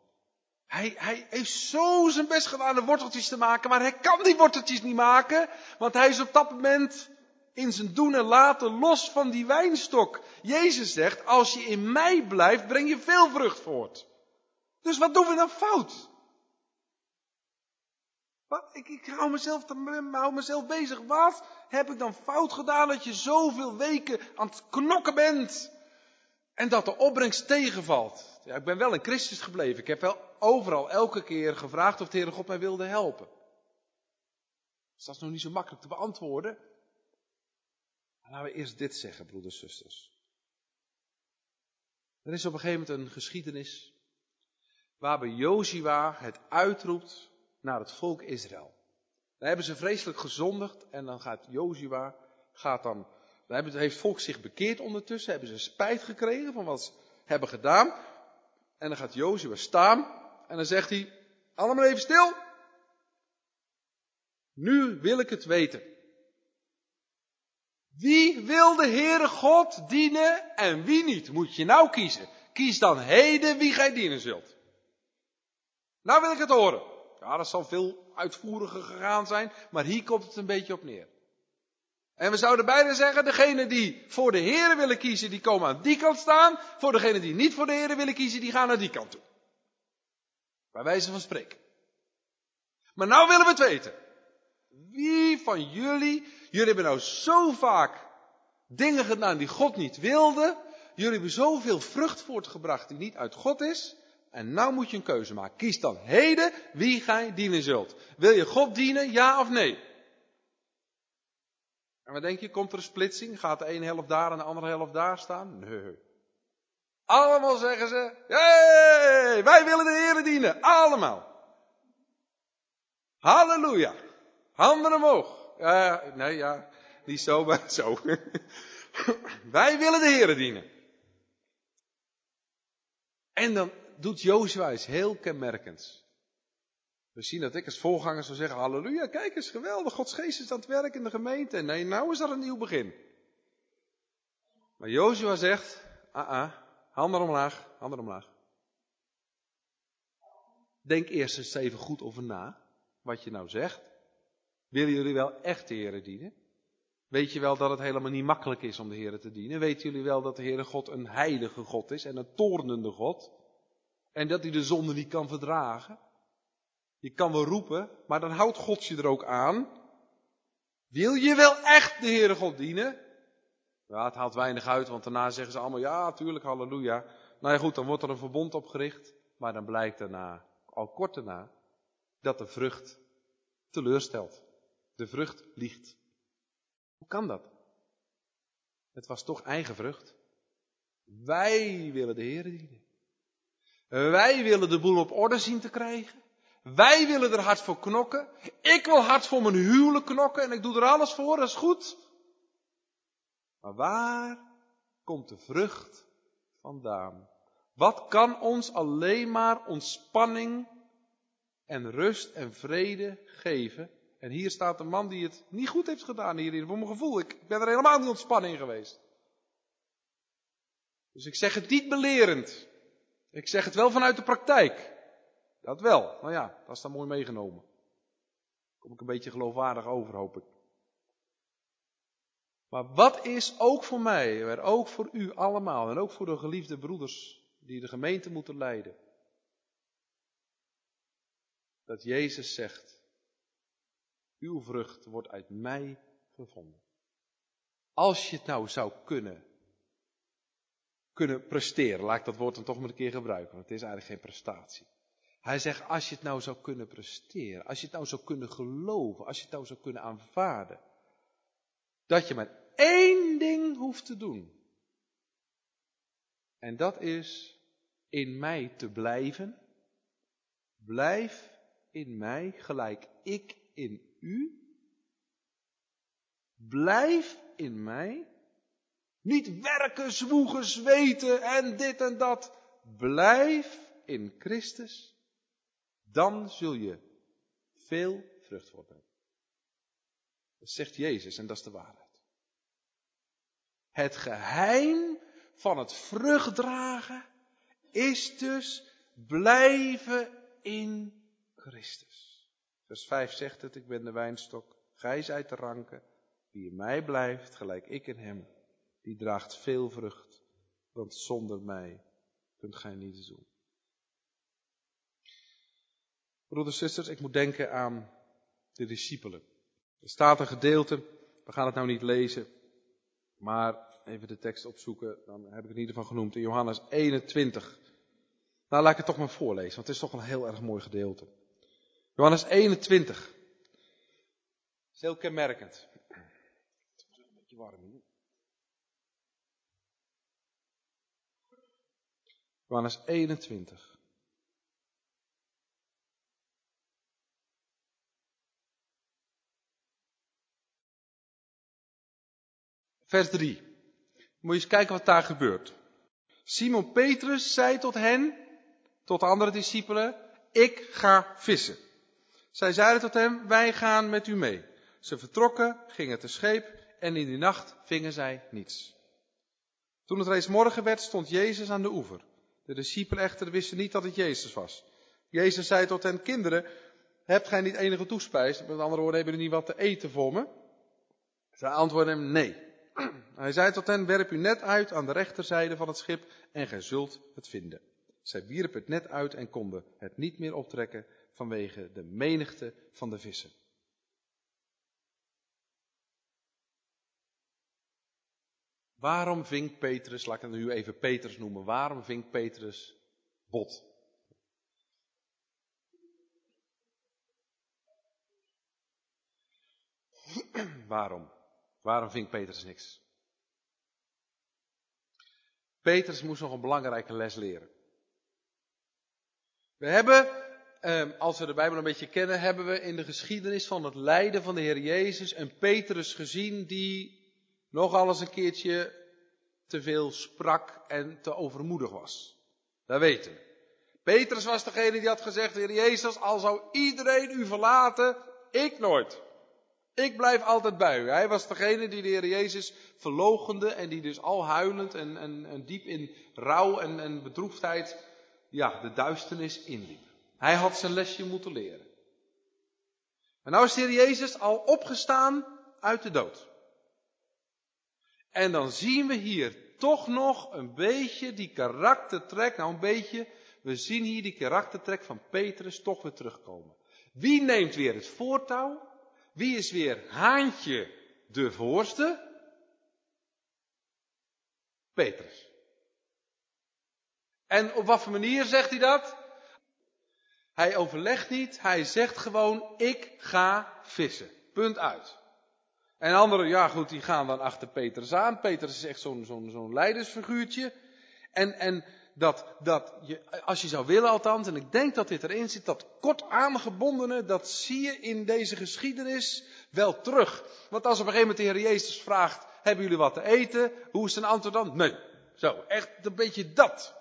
Hij, hij heeft zo zijn best gedaan om worteltjes te maken, maar hij kan die worteltjes niet maken, want hij is op dat moment in zijn doen en laten los van die wijnstok. Jezus zegt, als je in mij blijft, breng je veel vrucht voort. Dus wat doen we dan fout? Ik, hou, mezelf, hou mezelf bezig. Wat heb ik dan fout gedaan dat je zoveel weken aan het knokken bent en dat de opbrengst tegenvalt? Ja, ik ben wel in Christus gebleven. Ik heb wel overal elke keer gevraagd of de Heere God mij wilde helpen. Dus dat is nog niet zo makkelijk te beantwoorden. Laten we eerst dit zeggen, broeders en zusters. Er is op een gegeven moment een geschiedenis waarbij Jozua het uitroept naar het volk Israël. Daar hebben ze vreselijk gezondigd en dan gaat Jozua, gaat dan, daar heeft het volk zich bekeerd ondertussen, hebben ze spijt gekregen van wat ze hebben gedaan. En dan gaat Jozua staan en dan zegt hij, allemaal even stil. Nu wil ik het weten. Wie wil de Heere God dienen en wie niet? Moet je nou kiezen. Kies dan heden wie gij dienen zult. Nou wil ik het horen. Ja, dat zal veel uitvoeriger gegaan zijn, maar hier komt het een beetje op neer. En we zouden beide zeggen, degene die voor de Heer willen kiezen, die komen aan die kant staan. Voor degene die niet voor de Heer willen kiezen, die gaan naar die kant toe. Bij wijze van spreken. Maar nou willen we het weten. Wie van jullie, jullie hebben nou zo vaak dingen gedaan die God niet wilde. Jullie hebben zoveel vrucht voortgebracht die niet uit God is. En nou moet je een keuze maken. Kies dan heden wie gij dienen zult. Wil je God dienen, ja of nee? En wat denk je, komt er een splitsing? Gaat de ene helft daar en de andere helft daar staan? Nee. Allemaal zeggen ze, hey, wij willen de Heer dienen. Allemaal. Halleluja. Handen omhoog. Uh, nee, ja, niet zo, maar zo. wij willen de Heer dienen. En dan doet Jozua iets heel kenmerkends. We zien dat ik als voorganger zou zeggen, halleluja, kijk eens geweldig, Gods geest is aan het werk in de gemeente. Nee, nou is er een nieuw begin. Maar Jozua zegt, ah ah, handen omlaag, handen omlaag. Denk eerst eens even goed over na, wat je nou zegt. Willen jullie wel echt de Heer dienen? Weet je wel dat het helemaal niet makkelijk is om de Heer te dienen? Weten jullie wel dat de Heere God een heilige God is en een toornende God? En dat hij de zonde niet kan verdragen? Je kan wel roepen, maar dan houdt God je er ook aan. Wil je wel echt de Heere God dienen? Ja, het haalt weinig uit, want daarna zeggen ze allemaal, ja, tuurlijk, halleluja. Nou ja, goed, dan wordt er een verbond opgericht, maar dan blijkt daarna, al kort daarna, dat de vrucht teleurstelt. De vrucht liegt. Hoe kan dat? Het was toch eigen vrucht. Wij willen de Heer dienen. Wij willen de boel op orde zien te krijgen. Wij willen er hard voor knokken. Ik wil hard voor mijn huwelijk knokken en ik doe er alles voor, dat is goed. Maar waar komt de vrucht vandaan? Wat kan ons alleen maar ontspanning en rust en vrede geven? En hier staat een man die het niet goed heeft gedaan hierin, voor mijn gevoel. Ik ben er helemaal niet ontspannen in geweest. Dus ik zeg het niet belerend. Ik zeg het wel vanuit de praktijk. Dat wel. Nou ja, dat is dan mooi meegenomen. Kom ik een beetje geloofwaardig over, hoop ik. Maar wat is ook voor mij, maar ook voor u allemaal en ook voor de geliefde broeders die de gemeente moeten leiden? Dat Jezus zegt, uw vrucht wordt uit mij gevonden. Als je het nou zou kunnen, kunnen presteren, laat ik dat woord dan toch maar een keer gebruiken, want het is eigenlijk geen prestatie. Hij zegt, als je het nou zou kunnen presteren, als je het nou zou kunnen geloven, als je het nou zou kunnen aanvaarden, dat je maar één ding hoeft te doen. En dat is in mij te blijven. Blijf in mij, gelijk ik in u. Blijf in mij. Niet werken, zwoegen, zweten en dit en dat. Blijf in Christus dan zul je veel vrucht voortbrengen. Dat zegt Jezus en dat is de waarheid. Het geheim van het vruchtdragen is dus blijven in Christus. Vers 5 zegt het, ik ben de wijnstok, gij zijt de ranken, wie in mij blijft, gelijk ik in hem, die draagt veel vrucht, want zonder mij kunt gij niets doen. Broeders zusters, ik moet denken aan de discipelen. Er staat een gedeelte, we gaan het nou niet lezen, maar even de tekst opzoeken, dan heb ik het in ieder geval genoemd, in Johannes 21. Nou, laat ik het toch maar voorlezen, want het is toch een heel erg mooi gedeelte. Johannes 21. Dat is heel kenmerkend. Het is een beetje warm hier. Johannes 21. Vers 3. Moet je eens kijken wat daar gebeurt. Simon Petrus zei tot hen, tot de andere discipelen, ik ga vissen. Zij zeiden tot hem, wij gaan met u mee. Ze vertrokken, gingen te scheep en in die nacht vingen zij niets. Toen het reeds morgen werd, stond Jezus aan de oever. De discipelen echter wisten niet dat het Jezus was. Jezus zei tot hen, kinderen, hebt gij niet enige toespijs? Met andere woorden, hebben jullie niet wat te eten voor me? Zij antwoordden hem nee. Hij zei tot hen, werp uw net uit aan de rechterzijde van het schip en gij zult het vinden. Zij wierpen het net uit en konden het niet meer optrekken vanwege de menigte van de vissen. Waarom ving Petrus, laat ik het nu even Petrus noemen, waarom ving Petrus bot? waarom? Waarom ving Petrus niks? Petrus moest nog een belangrijke les leren. We hebben, ehm, als we de Bijbel een beetje kennen, hebben we in de geschiedenis van het lijden van de Heer Jezus een Petrus gezien die nogal eens een keertje te veel sprak en te overmoedig was. Dat weten we. Petrus was degene die had gezegd, Heer Jezus, al zou iedereen u verlaten, ik nooit. Ik blijf altijd bij u. Hij was degene die de Heer Jezus verlogende en die dus al huilend en, en, en diep in rouw en, en bedroefdheid ja, de duisternis inliep. Hij had zijn lesje moeten leren. En nou is de Heer Jezus al opgestaan uit de dood. En dan zien we hier toch nog een beetje die karaktertrek, nou een beetje, we zien hier die karaktertrek van Petrus toch weer terugkomen. Wie neemt weer het voortouw? Wie is weer haantje de voorste? Petrus. En op wat voor manier zegt hij dat? Hij overlegt niet, hij zegt gewoon, ik ga vissen. Punt uit. En anderen, ja goed, die gaan dan achter Petrus aan. Petrus is echt zo'n zo'n leidersfiguurtje. En, en dat, dat je, als je zou willen althans, en ik denk dat dit erin zit, dat kort aangebondene, dat zie je in deze geschiedenis wel terug. Want als op een gegeven moment de Heer Jezus vraagt, hebben jullie wat te eten? Hoe is zijn antwoord dan? Nee. Zo, echt een beetje dat.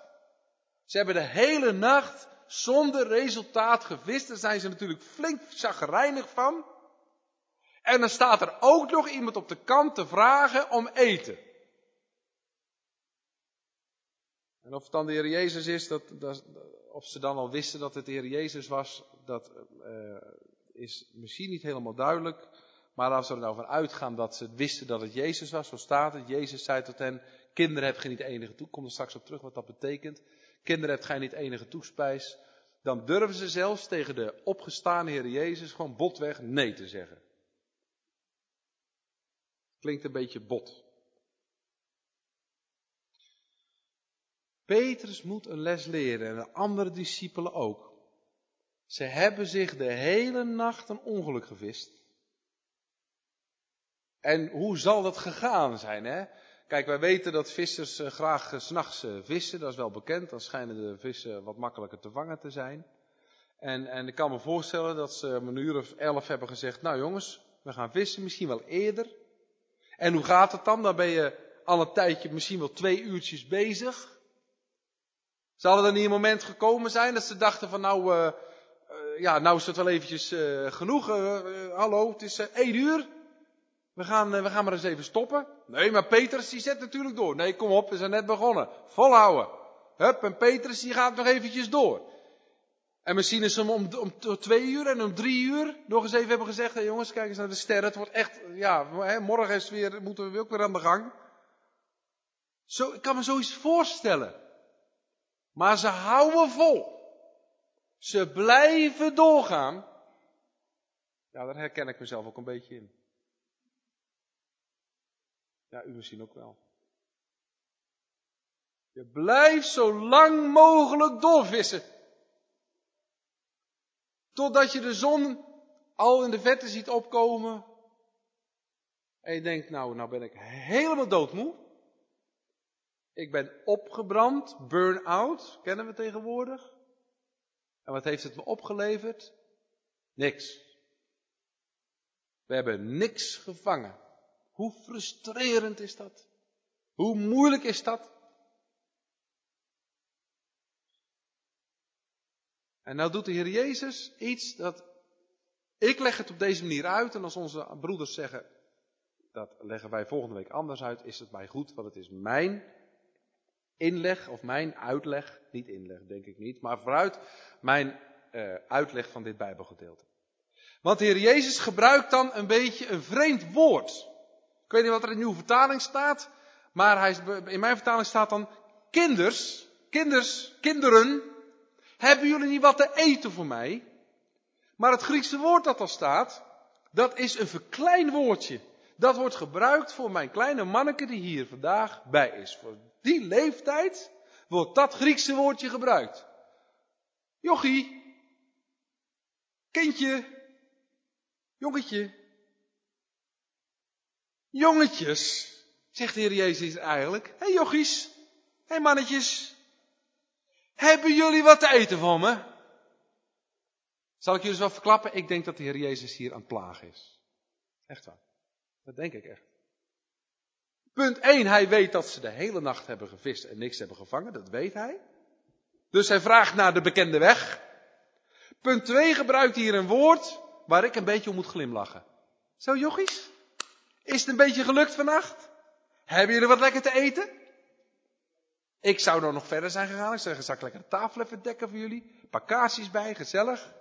Ze hebben de hele nacht zonder resultaat gevist. Daar zijn ze natuurlijk flink zagrijnig van. En dan staat er ook nog iemand op de kant te vragen om eten. En of het dan de Heer Jezus is, dat, dat, of ze dan al wisten dat het de Heer Jezus was, dat uh, is misschien niet helemaal duidelijk. Maar als we er nou van uitgaan dat ze wisten dat het Jezus was, zo staat het. Jezus zei tot hen, kinderen hebt gij niet enige toe. Kom er straks op terug wat dat betekent. Kinderen hebt gij niet enige toespijs. Dan durven ze zelfs tegen de opgestane Heer Jezus gewoon botweg nee te zeggen. Klinkt een beetje bot. Petrus moet een les leren en de andere discipelen ook. Ze hebben zich de hele nacht een ongeluk gevist. En hoe zal dat gegaan zijn, hè? Kijk, wij weten dat vissers eh, graag uh, s'nachts uh, vissen, dat is wel bekend. Dan schijnen de vissen wat makkelijker te vangen te zijn. En, en ik kan me voorstellen dat ze om een uur of elf hebben gezegd, nou jongens, we gaan vissen, misschien wel eerder. En hoe gaat het dan? Dan ben je al een tijdje, misschien wel twee uurtjes bezig. Zal er niet een moment gekomen zijn dat ze dachten van nou, uh, uh, ja, nou is het wel eventjes uh, genoeg. hallo, het is één uur. We gaan, we gaan maar eens even stoppen. Nee, maar Petrus die zet natuurlijk door. Nee, kom op, we zijn net begonnen. Volhouden. Hup, en Petrus die gaat nog eventjes door. En misschien is hem om, om, twee uur en om drie uur nog eens even hebben gezegd, hey jongens, kijk eens naar de sterren. Het wordt echt, ja, morgen is weer, moeten we ook weer aan de gang. Zo, ik kan me zoiets voorstellen. Maar ze houden vol. Ze blijven doorgaan. Ja, daar herken ik mezelf ook een beetje in. Ja, u misschien ook wel. Je blijft zo lang mogelijk doorvissen. Totdat je de zon al in de vette ziet opkomen. En je denkt, nou, nou ben ik helemaal doodmoe. Ik ben opgebrand, burn-out, kennen we tegenwoordig. En wat heeft het me opgeleverd? Niks. We hebben niks gevangen. Hoe frustrerend is dat? Hoe moeilijk is dat? En nou doet de Heer Jezus iets dat. Ik leg het op deze manier uit en als onze broeders zeggen, dat leggen wij volgende week anders uit, is het mij goed, want het is mijn inleg of mijn uitleg, niet inleg denk ik niet, maar vooruit mijn uh, uitleg van dit Bijbelgedeelte. Want de Heer Jezus gebruikt dan een beetje een vreemd woord. Ik weet niet wat er in nieuwe vertaling staat, maar hij, in mijn vertaling staat dan, kinders, kinders, kinderen, hebben jullie niet wat te eten voor mij? Maar het Griekse woord dat er staat, dat is een verkleinwoordje. Dat wordt gebruikt voor mijn kleine manneke die hier vandaag bij is. Voor die leeftijd wordt dat Griekse woordje gebruikt. Jochie, kindje, jongetje, jongetjes, zegt de Heer Jezus eigenlijk. Hé hey jochies, hé hey mannetjes, hebben jullie wat te eten voor me? Zal ik jullie eens wel verklappen? Ik denk dat de Heer Jezus hier aan het plagen is. Echt waar. Dat denk ik echt. Punt 1, hij weet dat ze de hele nacht hebben gevist en niks hebben gevangen, dat weet hij. Dus hij vraagt naar de bekende weg. Punt 2 gebruikt hier een woord waar ik een beetje om moet glimlachen. Zo jochies, is het een beetje gelukt vannacht? Hebben jullie wat lekker te eten? Ik zou dan nog verder zijn gegaan. Ik zeg, zal ik lekker de tafel even dekken voor jullie? Een bij, gezellig.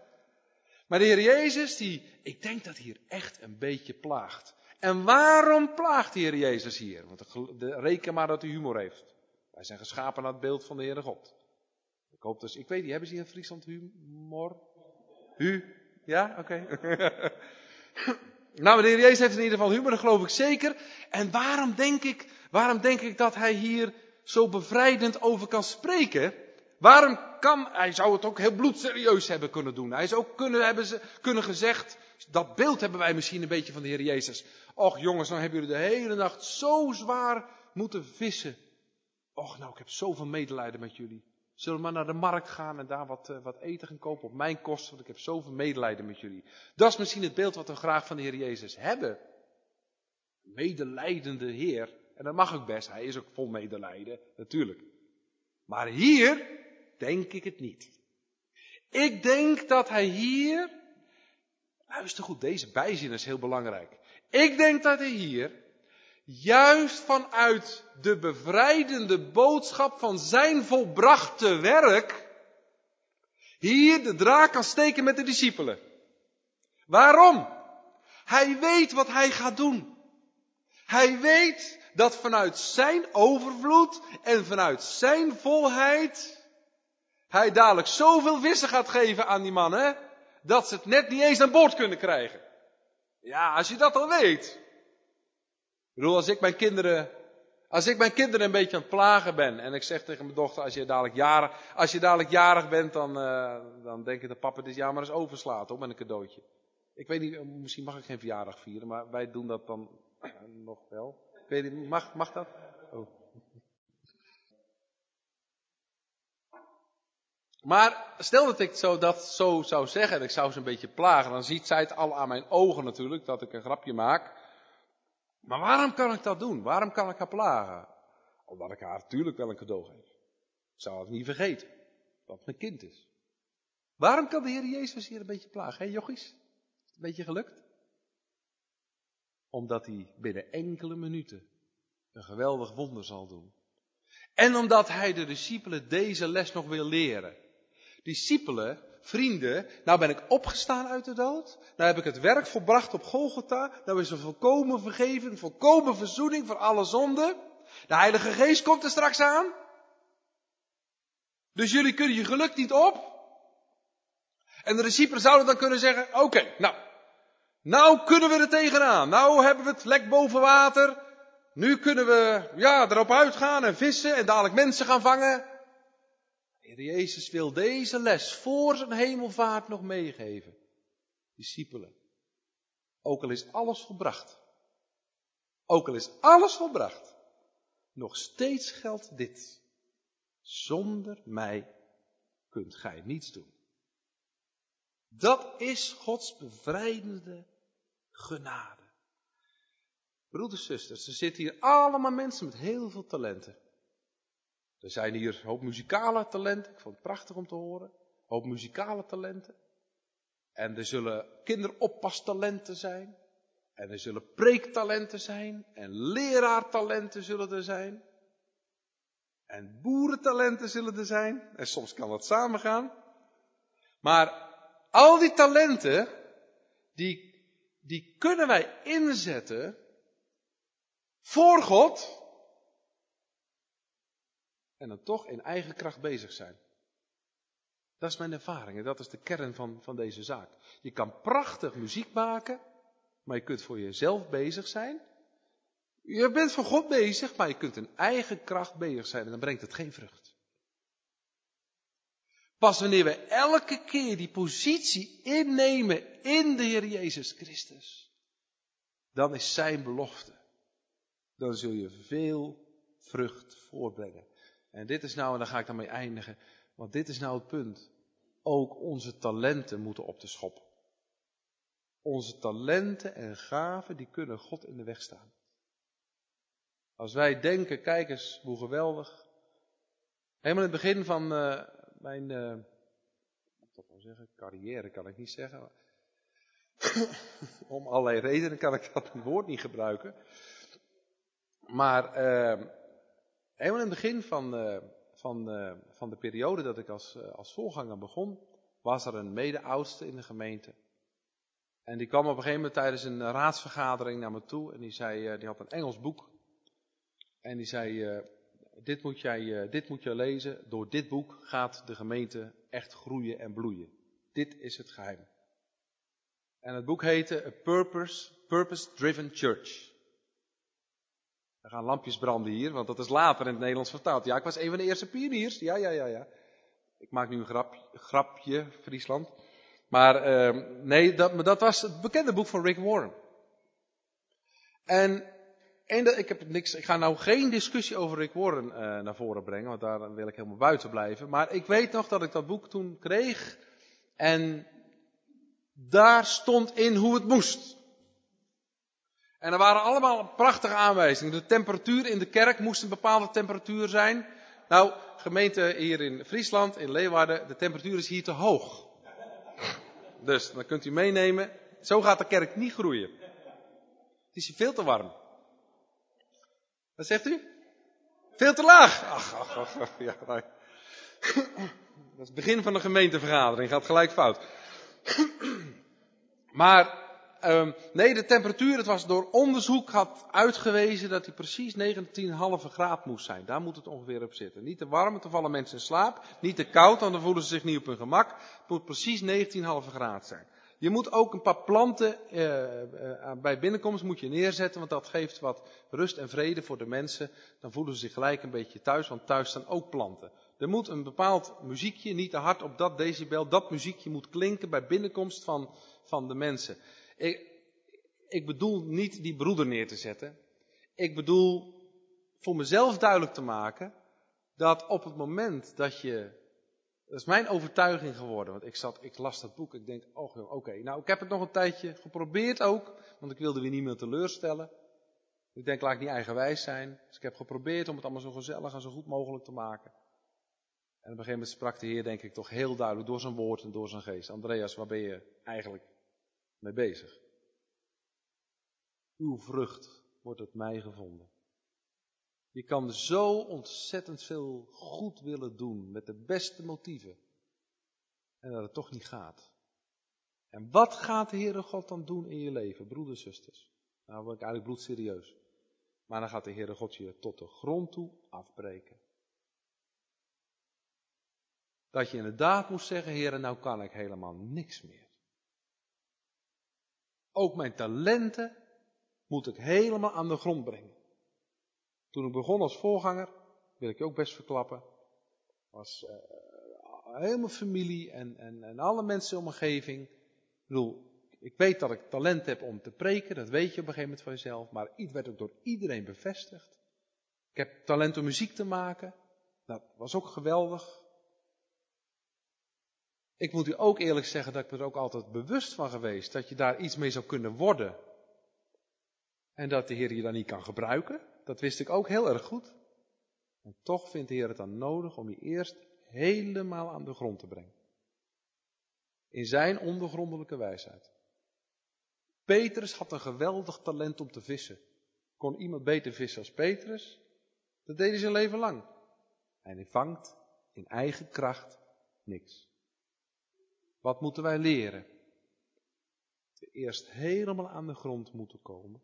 Maar de Heer Jezus, die, ik denk dat hier echt een beetje plaagt. En waarom plaagt de Heer Jezus hier? Want de, reken maar dat hij humor heeft. Wij zijn geschapen naar het beeld van de Heere God. Ik hoop dus, ik weet niet, hebben ze hier in Friesland humor? Hu? Ja? Oké. nou, de Heer Jezus heeft in ieder geval humor, dat geloof ik zeker. En waarom denk ik, waarom denk ik dat hij hier zo bevrijdend over kan spreken? Waarom kan, hij zou het ook heel bloedserieus hebben kunnen doen. Hij zou ook kunnen hebben ze, kunnen gezegd, dat beeld hebben wij misschien een beetje van de Heer Jezus. Och jongens, dan hebben jullie de hele nacht zo zwaar moeten vissen. Och nou, ik heb zoveel medelijden met jullie. Zullen we maar naar de markt gaan en daar wat, uh, wat eten gaan kopen op mijn kosten, want ik heb zoveel medelijden met jullie. Dat is misschien het beeld wat we graag van de Heer Jezus hebben. Medelijdende Heer. En dat mag ook best, hij is ook vol medelijden, natuurlijk. Maar hier denk ik het niet. Ik denk dat hij hier, luister goed, deze bijzin is heel belangrijk. Ik denk dat hij hier, juist vanuit de bevrijdende boodschap van zijn volbrachte werk, hier de draak kan steken met de discipelen. Waarom? Hij weet wat hij gaat doen. Hij weet dat vanuit zijn overvloed en vanuit zijn volheid hij dadelijk zoveel vissen gaat geven aan die mannen, dat ze het net niet eens aan boord kunnen krijgen. Ja, als je dat al weet. Ik bedoel, als ik mijn kinderen, als ik mijn kinderen een beetje aan het plagen ben en ik zeg tegen mijn dochter, als je dadelijk jarig, als je dadelijk jarig bent, dan, uh, dan denk ik dat papa dit jaar maar eens overslaat hoor, met een cadeautje. Ik weet niet, misschien mag ik geen verjaardag vieren, maar wij doen dat dan nog wel. Mag, mag dat? Oh. Maar stel dat ik zo, dat zo zou zeggen en ik zou ze een beetje plagen, dan ziet zij het al aan mijn ogen natuurlijk dat ik een grapje maak. Maar waarom kan ik dat doen? Waarom kan ik haar plagen? Omdat ik haar natuurlijk wel een cadeau geef. Ik zou het niet vergeten, dat mijn kind is. Waarom kan de Heer Jezus hier een beetje plagen? Hé jochies, een beetje gelukt? Omdat hij binnen enkele minuten een geweldig wonder zal doen. En omdat hij de discipelen deze les nog wil leren discipelen, vrienden, nou ben ik opgestaan uit de dood. Nou heb ik het werk volbracht op Golgotha. Nou is er volkomen vergeving, volkomen verzoening voor alle zonden. De Heilige Geest komt er straks aan. Dus jullie kunnen je geluk niet op. En de discipelen zouden dan kunnen zeggen, oké, nou, nou kunnen we er tegenaan. Nou hebben we het lek boven water. Nu kunnen we, ja, erop uitgaan en vissen en dadelijk mensen gaan vangen. Heer Jezus wil deze les voor zijn hemelvaart nog meegeven. Discipelen. Ook al is alles volbracht. Ook al is alles volbracht. Nog steeds geldt dit. Zonder mij kunt gij niets doen. Dat is Gods bevrijdende genade. Broeders, zusters, er zitten hier allemaal mensen met heel veel talenten. Er zijn hier een hoop muzikale talenten. Ik vond het prachtig om te horen. Een hoop muzikale talenten. En er zullen kinderoppastalenten zijn. En er zullen preektalenten zijn. En leraartalenten zullen er zijn. En boerentalenten zullen er zijn. En soms kan dat samengaan. Maar al die talenten, die, die kunnen wij inzetten voor God en dan toch in eigen kracht bezig zijn. Dat is mijn ervaring en dat is de kern van, van deze zaak. Je kan prachtig muziek maken, maar je kunt voor jezelf bezig zijn. Je bent voor God bezig, maar je kunt in eigen kracht bezig zijn en dan brengt het geen vrucht. Pas wanneer we elke keer die positie innemen in de Heer Jezus Christus, dan is Zijn belofte. Dan zul je veel vrucht voorbrengen. En dit is nou, en daar ga ik dan mee eindigen, want dit is nou het punt. Ook onze talenten moeten op de schop. Onze talenten en gaven, die kunnen God in de weg staan. Als wij denken, kijk eens hoe geweldig. Helemaal in het begin van uh, mijn, uh, wat dat nou zeggen, carrière kan ik niet zeggen. Om allerlei redenen kan ik dat woord niet gebruiken. Maar uh, helemaal in het begin van, van, van de periode dat ik als, als voorganger begon, was er een mede-oudste in de gemeente. En die kwam op een gegeven moment tijdens een raadsvergadering naar me toe en die zei, die had een Engels boek en die zei, dit, moet jij, uh, dit moet je lezen. Door dit boek gaat de gemeente echt groeien en bloeien. Dit is het geheim. En het boek heette A Purpose, Purpose Driven Church. Er gaan lampjes branden hier, want dat is later in het Nederlands vertaald. Ja, ik was een van de eerste pioniers. Ja, ja, ja, ja. Ik maak nu een grapje, grapje Friesland. Maar uh, nee, dat, dat was het bekende boek van Rick Warren. En en ik, heb niks, ik ga nou geen discussie over Rick Warren uh, naar voren brengen, want daar wil ik helemaal buiten blijven. Maar ik weet nog dat ik dat boek toen kreeg en daar stond in hoe het moest. En er waren allemaal prachtige aanwijzingen. De temperatuur in de kerk moest een bepaalde temperatuur zijn. Nou, gemeente hier in Friesland, in Leeuwarden, de temperatuur is hier te hoog. Dus dan kunt u meenemen. Zo gaat de kerk niet groeien. Het is hier veel te warm. Wat zegt u? Veel te laag. Ach, ach, ach, ja. Dat is het begin van de gemeentevergadering, gaat gelijk fout. Maar, um, nee, de temperatuur, het was door onderzoek had uitgewezen dat die precies 19,5 graad moest zijn. Daar moet het ongeveer op zitten. Niet te warm, dan vallen mensen in slaap. Niet te koud, dan voelen ze zich niet op hun gemak. Het moet precies 19,5 graad zijn. Je moet ook een paar planten uh, bij binnenkomst moet je neerzetten, want dat geeft wat rust en vrede voor de mensen. Dan voelen ze zich gelijk een beetje thuis, want thuis staan ook planten. Er moet een bepaald muziekje, niet te hard op dat decibel, dat muziekje moet klinken bij binnenkomst van, van de mensen. Ik, ik bedoel niet die broeder neer te zetten. Ik bedoel voor mezelf duidelijk te maken dat op het moment dat je dat is mijn overtuiging geworden. Want ik, zat, ik las dat boek. Ik denk, oh oké. Nou, ik heb het nog een tijdje geprobeerd ook. Want ik wilde weer niet meer teleurstellen. Ik denk, laat ik niet eigenwijs zijn. Dus ik heb geprobeerd om het allemaal zo gezellig en zo goed mogelijk te maken. En op een gegeven moment sprak de Heer, denk ik, toch heel duidelijk door zijn woord en door zijn geest. Andreas, waar ben je eigenlijk mee bezig? Uw vrucht wordt het mij gevonden. Je kan zo ontzettend veel goed willen doen met de beste motieven. En dat het toch niet gaat. En wat gaat de Heere God dan doen in je leven, broeders en zusters? Nou word ik eigenlijk bloedserieus. Maar dan gaat de Heere God je tot de grond toe afbreken. Dat je inderdaad moet zeggen, Heere, nou kan ik helemaal niks meer. Ook mijn talenten moet ik helemaal aan de grond brengen. Toen ik begon als voorganger, wil ik je ook best verklappen, was uh, helemaal familie en, en, en alle mensen in omgeving. Ik bedoel, ik weet dat ik talent heb om te preken, dat weet je op een gegeven moment van jezelf, maar het werd ook door iedereen bevestigd. Ik heb talent om muziek te maken, dat was ook geweldig. Ik moet u ook eerlijk zeggen dat ik me er ook altijd bewust van geweest dat je daar iets mee zou kunnen worden. En dat de Heer je dan niet kan gebruiken. Dat wist ik ook heel erg goed. En toch vindt de Heer het dan nodig om je eerst helemaal aan de grond te brengen. In zijn ondergrondelijke wijsheid. Petrus had een geweldig talent om te vissen. Kon iemand beter vissen als Petrus? Dat deed hij zijn leven lang. En hij vangt in eigen kracht niks. Wat moeten wij leren? We eerst helemaal aan de grond moeten komen.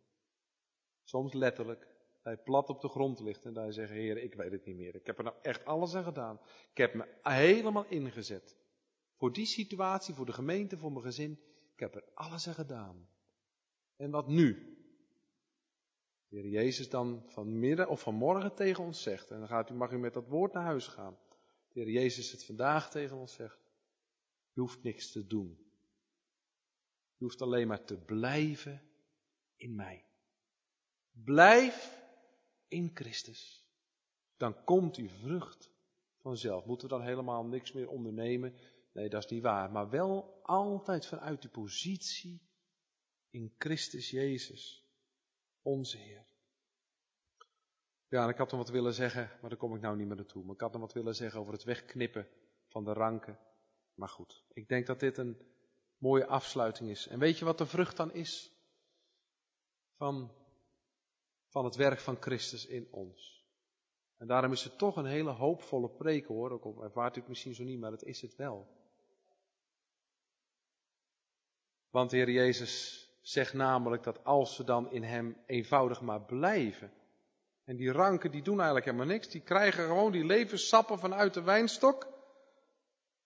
Soms letterlijk, hij plat op de grond ligt en daar zeggen, Heer, ik weet het niet meer. Ik heb er nou echt alles aan gedaan. Ik heb me helemaal ingezet. Voor die situatie, voor de gemeente, voor mijn gezin. Ik heb er alles aan gedaan. En wat nu? De Heer Jezus dan vanmiddag of vanmorgen tegen ons zegt. En dan gaat u, mag u met dat woord naar huis gaan. De Heer Jezus het vandaag tegen ons zegt. Je hoeft niks te doen. Je hoeft alleen maar te blijven in mij. Blijf in Christus. Dan komt uw vrucht vanzelf. Moeten we dan helemaal niks meer ondernemen? Nee, dat is niet waar. Maar wel altijd vanuit die positie in Christus Jezus, onze Heer. Ja, en ik had nog wat willen zeggen, maar daar kom ik nou niet meer naartoe. Maar ik had nog wat willen zeggen over het wegknippen van de ranken. Maar goed, ik denk dat dit een mooie afsluiting is. En weet je wat de vrucht dan is? Van, van het werk van Christus in ons. En daarom is het toch een hele hoopvolle preek hoor. Ook al ervaart u het misschien zo niet, maar het is het wel. Want de Heer Jezus zegt namelijk dat als we dan in Hem eenvoudig maar blijven. En die ranken die doen eigenlijk helemaal niks. Die krijgen gewoon die levenssappen vanuit de wijnstok.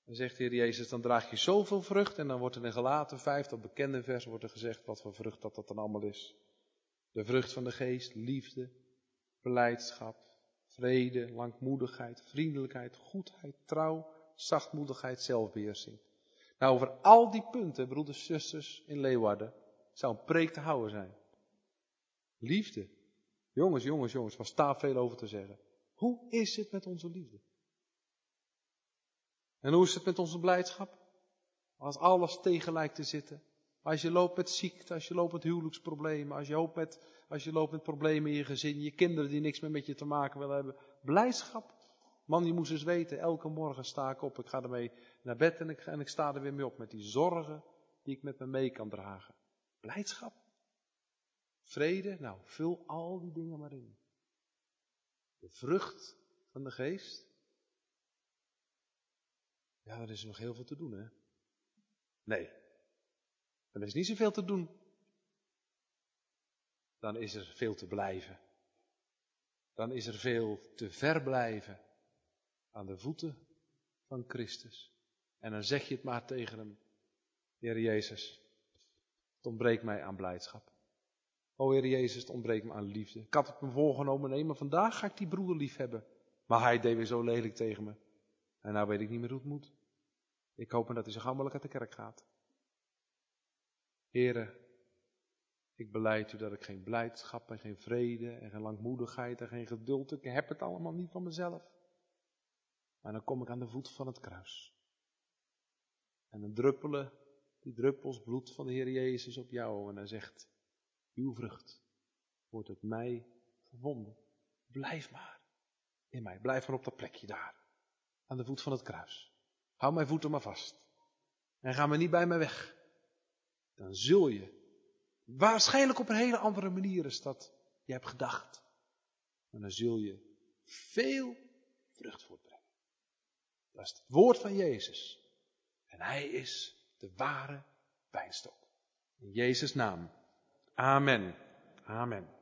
Dan zegt de Heer Jezus, dan draag je zoveel vrucht. En dan wordt er in gelaten vijf, dat bekende vers, wordt er gezegd wat voor vrucht dat dat dan allemaal is. De vrucht van de geest, liefde, beleidschap, vrede, langmoedigheid, vriendelijkheid, goedheid, trouw, zachtmoedigheid, zelfbeheersing. Nou, over al die punten, broeders zusters in Leeuwarden, zou een preek te houden zijn. Liefde. Jongens, jongens, jongens, was daar veel over te zeggen. Hoe is het met onze liefde? En hoe is het met onze blijdschap? Als alles tegen lijkt te zitten. Als je loopt met ziekte, als je loopt met huwelijksproblemen, als je, loopt met, als je loopt met problemen in je gezin, je kinderen die niks meer met je te maken willen hebben. Blijdschap. Man, je moest eens weten, elke morgen sta ik op, ik ga ermee naar bed en ik, en ik sta er weer mee op met die zorgen die ik met me mee kan dragen. Blijdschap. Vrede, nou, vul al die dingen maar in. De vrucht van de geest. Ja, dan is er nog heel veel te doen, hè? Nee, dan is niet zoveel te doen. Dan is er veel te blijven. Dan is er veel te verblijven aan de voeten van Christus. En dan zeg je het maar tegen hem, Heer Jezus, het ontbreekt mij aan blijdschap. O Heer Jezus, het ontbreekt me aan liefde. Ik had het me voorgenomen, nee, maar vandaag ga ik die broeder lief hebben. Maar hij deed weer zo lelijk tegen me. En nou weet ik niet meer hoe het moet. Ik hoop dat hij zo gauw uit de kerk gaat. Heren, ik beleid u dat ik geen blijdschap en geen vrede en geen langmoedigheid en geen geduld, ik heb het allemaal niet van mezelf. Maar dan kom ik aan de voet van het kruis. En dan druppelen die druppels bloed van de Heer Jezus op jou en hij zegt, uw vrucht wordt het mij verwonden. Blijf maar in mij, blijf maar op dat plekje daar, aan de voet van het kruis. Hou mijn voeten maar vast en ga maar niet bij mij weg dan zul je waarschijnlijk op een hele andere manier is dat je hebt gedacht. Maar dan zul je veel vrucht voortbrengen. Dat is het woord van Jezus. En hij is de ware wijnstok. In Jezus' naam. Amen. Amen.